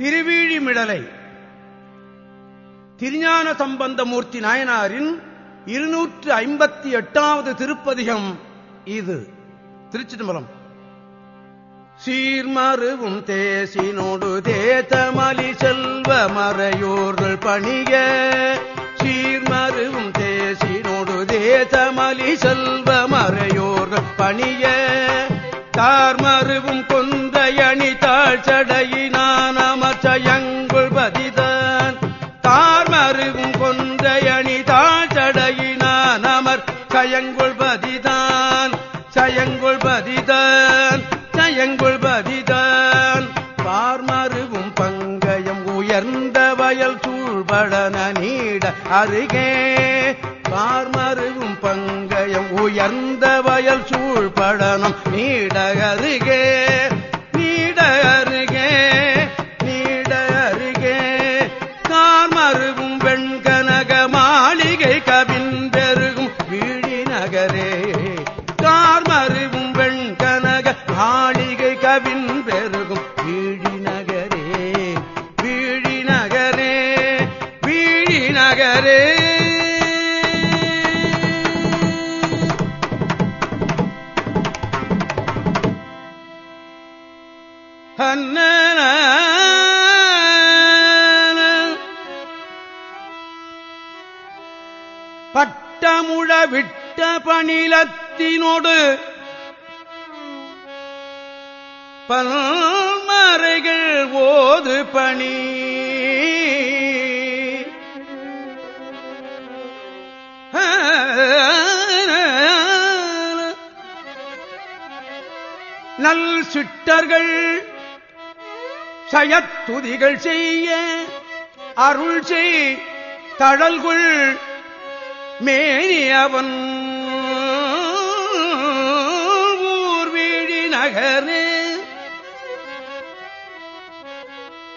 திருவீழிமிடலை. திருஞான சம்பந்தமூர்த்தி நாயனாரின் இருநூற்று ஐம்பத்தி எட்டாவது திருப்பதிகம் இது. திருச்சிதம்பரம் சீர்மருவும் தேசினோடு தேத்தமலி செல்வ மறையோர்கள் பணிக. சீர்மருவும் தேசினோடு தேத்தமலி செல்வ மறையோர்கள் பணிய தார்மருவும் கொந்தையணி தாழ்ச்சடையினான் அருகே பார்மருவும் பங்கயம் உயர்ந்த வயல் சூழ்படனம் நீடகருகே நீடகருகே நகரே. பட்டமுழ விட்ட பணிலத்தினோடு பல்மறைகள் ஓது பணி. சிட்டர்கள் சயத்துதிகள் செய்ய அருள் செய் தழல்குள் மேனியவன். ஊர் வீழி நகரே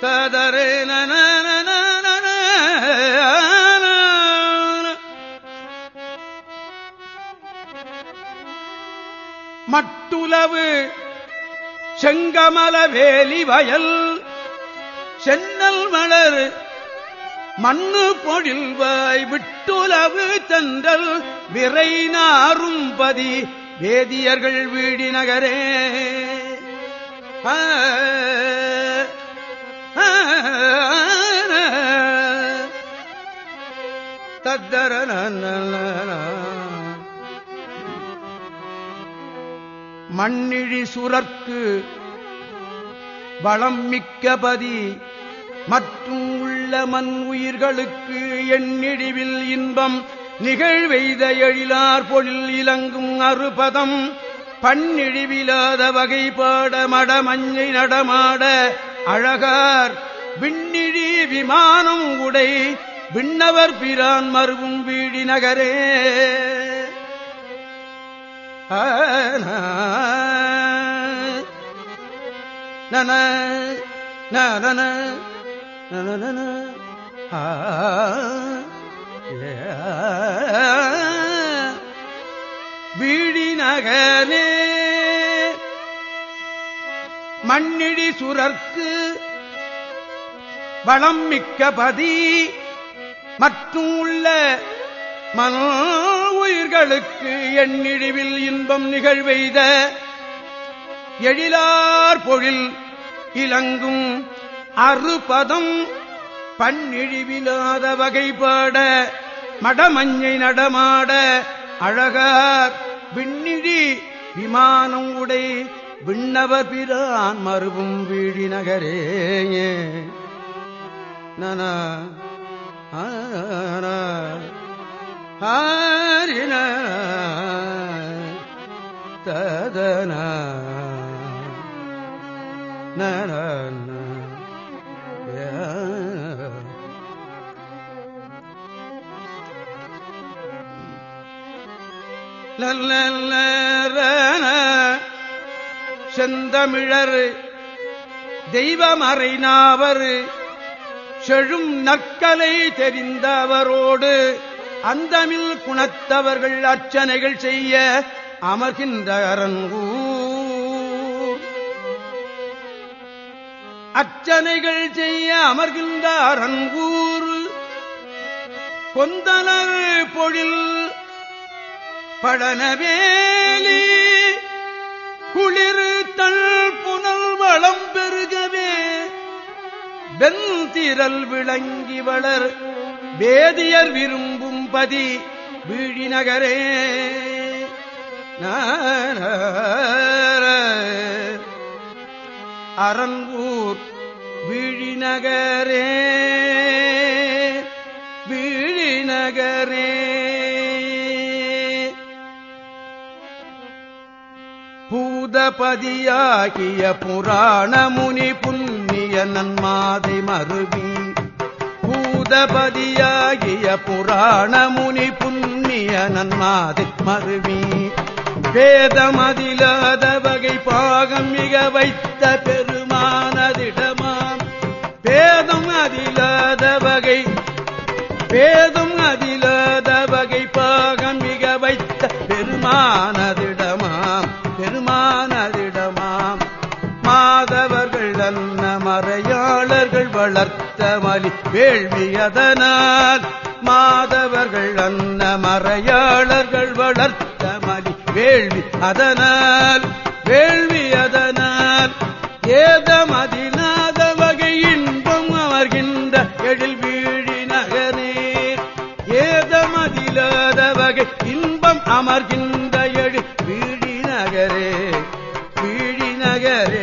ததரே நன மட்டுலவு செங்கமல வேலி வயல் சென்னல் மலர் மண்ணு பொழில்வாய் விட்டுலவு தந்தல் விரை நாரும்பதி வேதியர்கள் வீடி நகரே ஆ, ஆ, தத்தர மண்ணிழி சுரற்கு வளம் மிக்கபதி மற்றும் உள்ள மண் உயிர்களுக்கு எண்ணிழிவில் இன்பம். நிகழ்வெய்த எழிலார் பொழில் இலங்கும் அறுபதம் பன்னிழிவிலாத வகைப்பாட மடமஞ்சை நடமாட அழகார். விண்ணிழி விமானம் உடை விண்ணவர் பிரான் மருவும் வீடி நகரே நன நன நன ஆ வீடி நகனே. மண்ணிடி சுரர்க்கு வளம் மிக்க பதி. மற்றும் உள்ள மனோ உயிர்களுக்கு எண்ணிழிவில் இன்பம் நிகழ்வெய்த எழிலார் பொழில் இலங்கும் அறுபதம் பன்னிழிவிலாத வகைபாட மடமஞ்சை நடமாட அழகார் விண்ணிழி விமானம் உடை விண்ணவர் பிரான் மறுவும் வீழி நகரே நன. ஆரின ததன நன செந்தமிழர் தெய்வமறைநாவர் செழும் நற்கலை தெரிந்தவரோடு அந்தமில் குணத்தவர்கள் அர்ச்சனைகள் செய்ய அமர்கின்ற அரங்கூர் அச்சனைகள் செய்ய அமர்கின்ற அரங்கூர் கொந்தனர் பொழில் படனவேலி. குளிர் தள் புனல் வளம் பெருகவே. வெந்திரல் விளங்கி வளர் வேதியர் விரும்பும் பதி வீழிநகரே. அரங்கூர் வீழிநகரே. வீழிநகரே. பூதபதியாகிய புராண முனி புண்ணிய நன்மாதை மருவி பூதபதியாகிய புராண முனி புண்ணிய நன்மாதை மருவி வேதமதிலாத வகை பாகம் மிக வைத்த பெருமானதிடமாம். வேதம் அதிலாத வகை வேதம் அதி வளர்த்த மலி வேள்வியதனால் மாதவர்கள் அன்ன மறையாளர்கள் வளர்த்த மலி வேள்வி அதனால் வேள்வி அதனால் ஏதமதிநாத வகை இன்பம் அமர்கின்ற எழில் வீழி நகரே ஏதமதிலாத வகை இன்பம் அமர்கின்ற எழில் வீழி நகரே வீழி நகரே.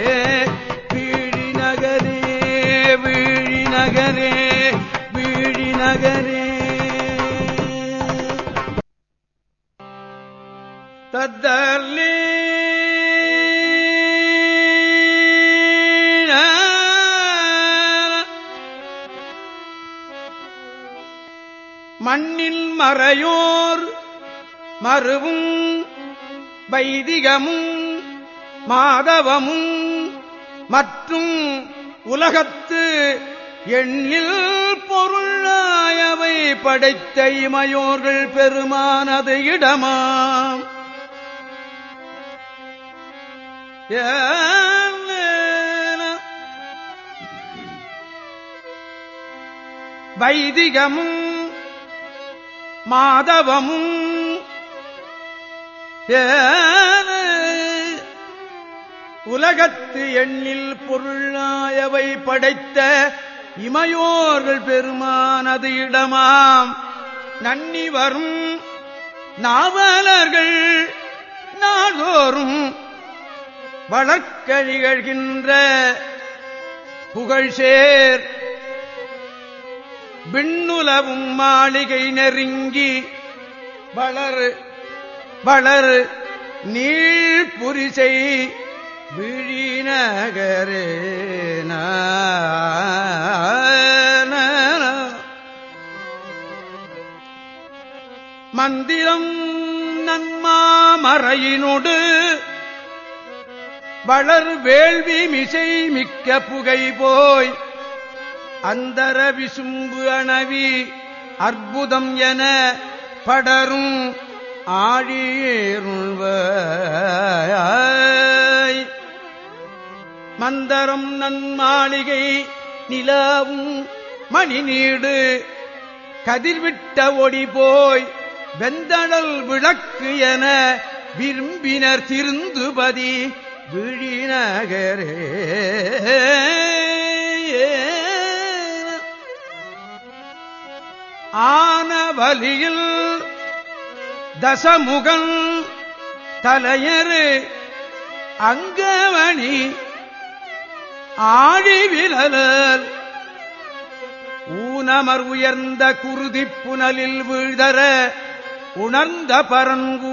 மண்ணில் மறையோர் மருவும் வைதிகமும் மாதவமும் மற்றும் உலகத்து எண்ணில் பொருளாயவை படைத்த இமையோர்கள் பெருமானது இடமாம். வைதிகமும் மாதவமும் உலகத்து எண்ணில் பொருளாயவை படைத்த இமையோர்கள் பெருமானது இடமாம் நன்னி வரும் நாவலர்கள் நாள்தோறும் வழக்கழிகழ்கின்ற புகழ்சேர் விண்ணுலவும் மாளிகை நெருங்கி வளர் வளர் நீழ்புரிசை விழிநகரே மந்திரம் நன்மாமறையினொடு வளர் வேள்வி மிசை மிக்க புகை போய். அந்தர விசும்பு அணவி அற்புதம் என படரும் ஆழியேருள்வாய் மந்தரம் நன்மாளிகை நிலாவும் மணிநீடு கதிர்விட்ட ஒடி போய். வெந்தடல் விளக்கு என விரும்பினர் திருந்துபதி. விழிநகரே. ஆனவலியில் தசமுகன் தலையரு அங்கவணி ஆழிவிலல் ஊனமர் உயர்ந்த குருதி புனலில் வீழ்தர உணர்ந்த பரங்கூர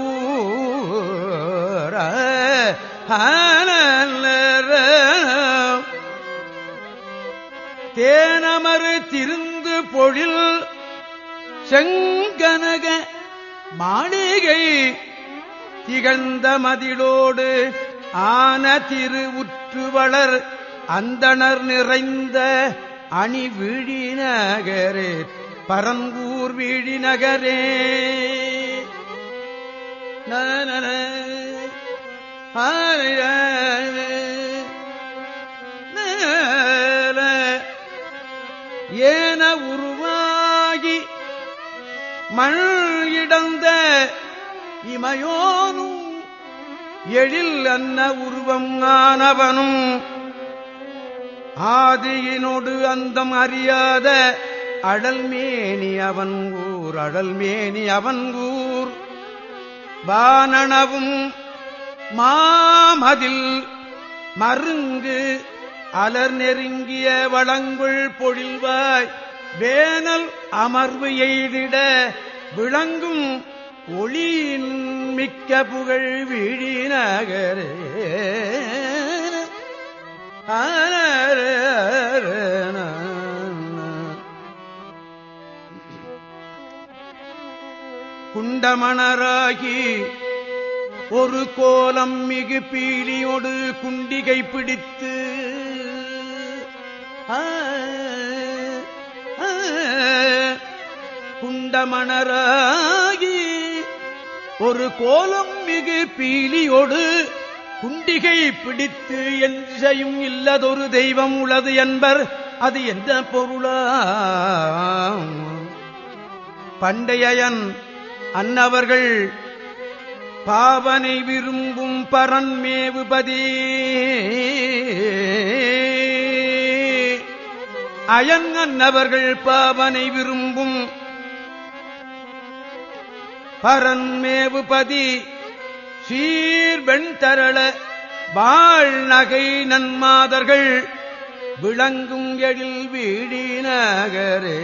தேனமறு திருந்து பொழில் செங்கனக மாளிகை திகழ்ந்த மதிலோடு ஆன திரு உற்றுவளர் வளர் அந்தணர் நிறைந்த அணி வீழி நகரே பரங்கூர் வீழி நகரே நன ஏன உருவாகி மண் இடந்த இமையோனும் எழில் அன்ன உருவம் ஆனவனும் ஆதியினோடு அந்தம் அறியாத அடல்மேனி அவன் ஊர் அடல்மேனி அவன் ஊர். வானனவும் மாமதில் மருங்கு அலர் நெருங்கிய வளங்குள் பொழில்வாய் வேனல் அமர்வு எய்திட விளங்கும் ஒளியின் மிக்க புகழ் விழி நகரே. குண்டமணராகி ஒரு கோலம் மிகு பீலியோடு குண்டிகை பிடித்து ஆ, ஆ, குண்டமணராகி ஒரு கோலம் மிகு பீலியோடு குண்டிகை பிடித்து என்றையும் இல்லதொரு தெய்வம் உள்ளது என்பர். அது எந்த பொருளா பண்டையன் அன்னவர்கள் பாவனை விரும்பும் பரன்மேவுபதி அயங்கன்னவர்கள் பாவனை விரும்பும் பரன்மேவுபதி சீர்வெண்தரள வாழ் நகை நன்மாதர்கள் விளங்கும் எழில் வீடி நகரே.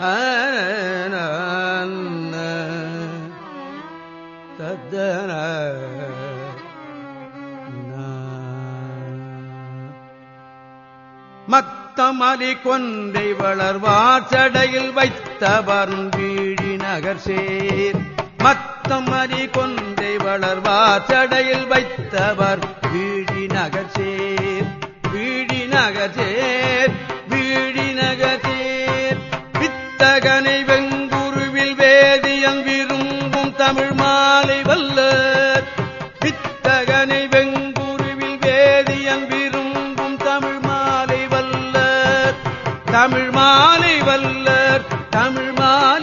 தத்தன மத்தமலி கொன்றை வளர்வாச்சடையில் வைத்தவரும் வீழி நகர் சேர் மத்தமலி கொன்றை வளர்வாச்சடையில் வைத்தவர் வீழி நகர் சேர் வீழி நகர் சேர் வீழி நகர் சேர் வித்தகனே தமிழ் மாலை வல்லர் தமிழ் மாலை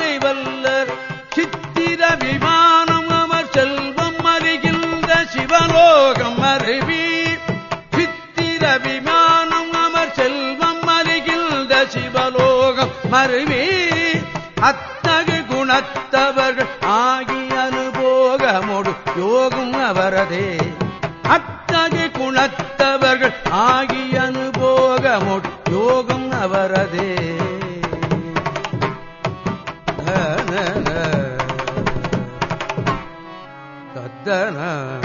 குணத்தவர்கள் ஆகிய அனுபோகமோடு யோகம் அவரதே தத்தன.